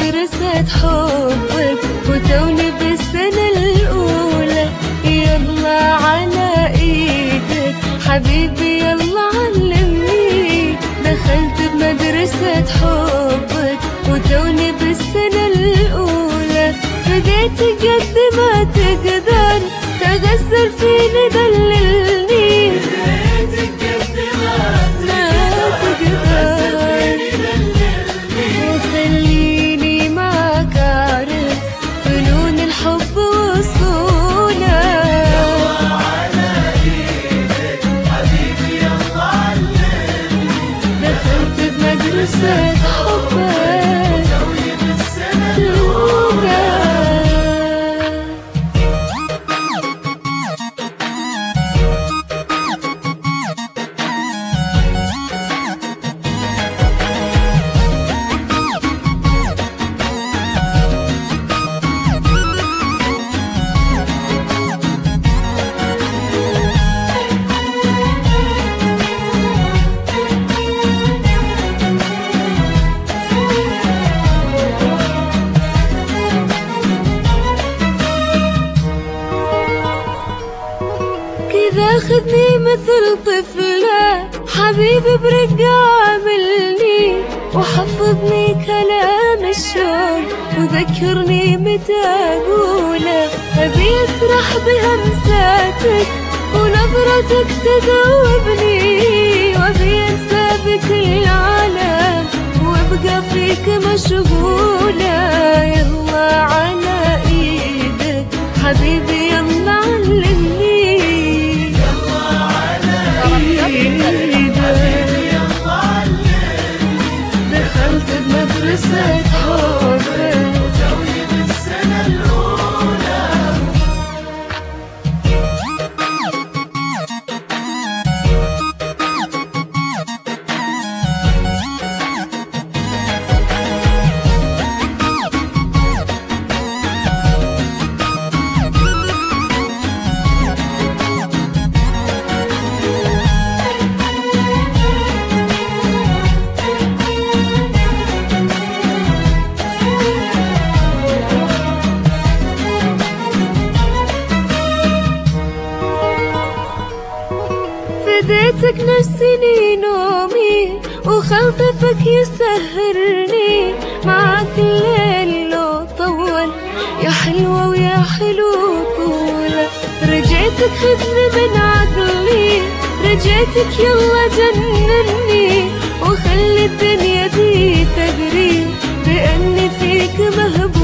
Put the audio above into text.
برسة حبك وتوني بالسنة الأولى. يلا على إيدك حبيبي يلا علمني. دخلت بمدرسة حبك وتوني بالسنة الأولى. فديت قد ما تقدر تغسل فيني دلل كذا مثل طفلة حبيبي برقة عاملني وحفظني كلام الشوق وذكرني متى أقوله. أبي أسرح بهمساتك ونظرتك تذوبني. وأبي أنسى بكل العالم وأبقى فيك مشغولة. بمدرسة فديتك نفسي نومي وخلطفك يسهرني. معاك الليل لو طول يا حلوة ويا حلو طولة رجيتك خذني من عقلي رجيتك يلا جنني. وخلي الدنيا دي تدري بأني فيك مهبولة